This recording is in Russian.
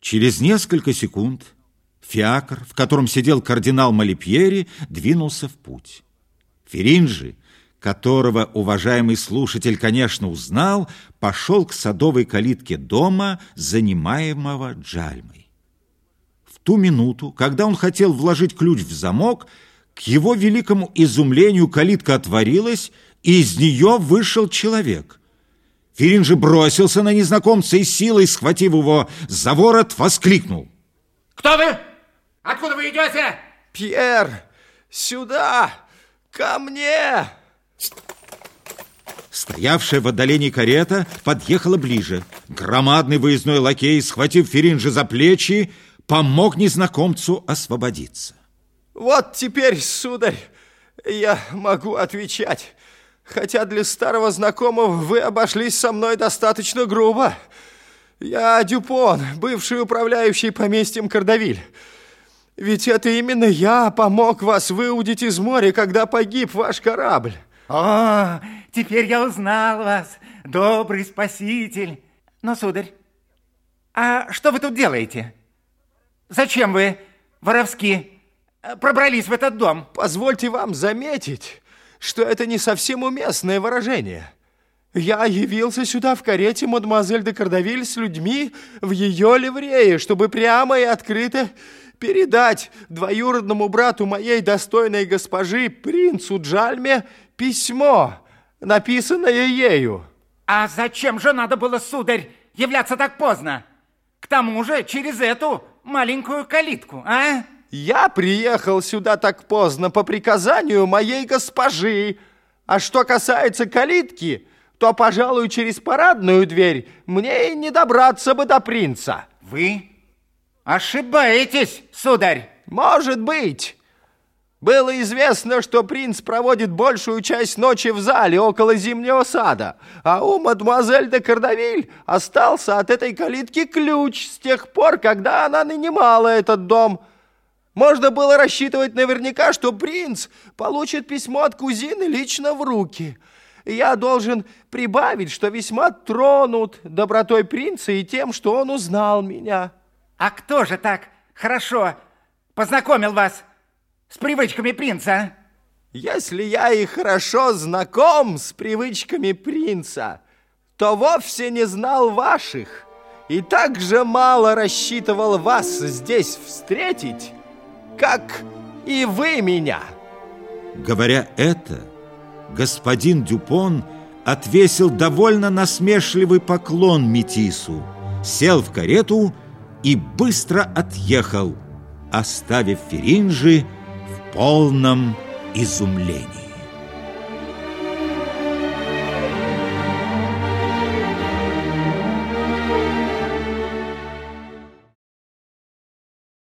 Через несколько секунд фиакр, в котором сидел кардинал Малипьери, двинулся в путь. Феринджи, которого уважаемый слушатель, конечно, узнал, пошел к садовой калитке дома, занимаемого Джальмой. В ту минуту, когда он хотел вложить ключ в замок, к его великому изумлению калитка отворилась, и из нее вышел человек. Филин же бросился на незнакомца и силой, схватив его за ворот, воскликнул. Кто вы? Откуда вы идете? Пьер, сюда, ко мне! Стоявшая в отдалении карета подъехала ближе. Громадный выездной лакей, схватив Феринжа за плечи, помог незнакомцу освободиться. Вот теперь, сударь, я могу отвечать. Хотя для старого знакомого вы обошлись со мной достаточно грубо. Я Дюпон, бывший управляющий поместьем Кардавиль. Ведь это именно я помог вас выудить из моря, когда погиб ваш корабль. О, теперь я узнал вас, добрый спаситель. Но, сударь, а что вы тут делаете? Зачем вы воровски пробрались в этот дом? Позвольте вам заметить, что это не совсем уместное выражение. Я явился сюда в карете мадемуазель де Кардавиль с людьми в ее ливрее, чтобы прямо и открыто передать двоюродному брату моей достойной госпожи, принцу Джальме, письмо, написанное ею. А зачем же надо было, сударь, являться так поздно? К тому же через эту маленькую калитку, а? Я приехал сюда так поздно по приказанию моей госпожи. А что касается калитки, то, пожалуй, через парадную дверь мне и не добраться бы до принца. Вы ошибаетесь, сударь. Может быть. Было известно, что принц проводит большую часть ночи в зале около зимнего сада, а у мадемуазель де Кардавиль остался от этой калитки ключ с тех пор, когда она нанимала этот дом. Можно было рассчитывать наверняка, что принц получит письмо от кузины лично в руки. Я должен прибавить, что весьма тронут добротой принца и тем, что он узнал меня. А кто же так хорошо познакомил вас с привычками принца? Если я и хорошо знаком с привычками принца, то вовсе не знал ваших и так же мало рассчитывал вас здесь встретить, как и вы меня. Говоря это, господин Дюпон отвесил довольно насмешливый поклон Метису, сел в карету и быстро отъехал, оставив Феринжи в полном изумлении.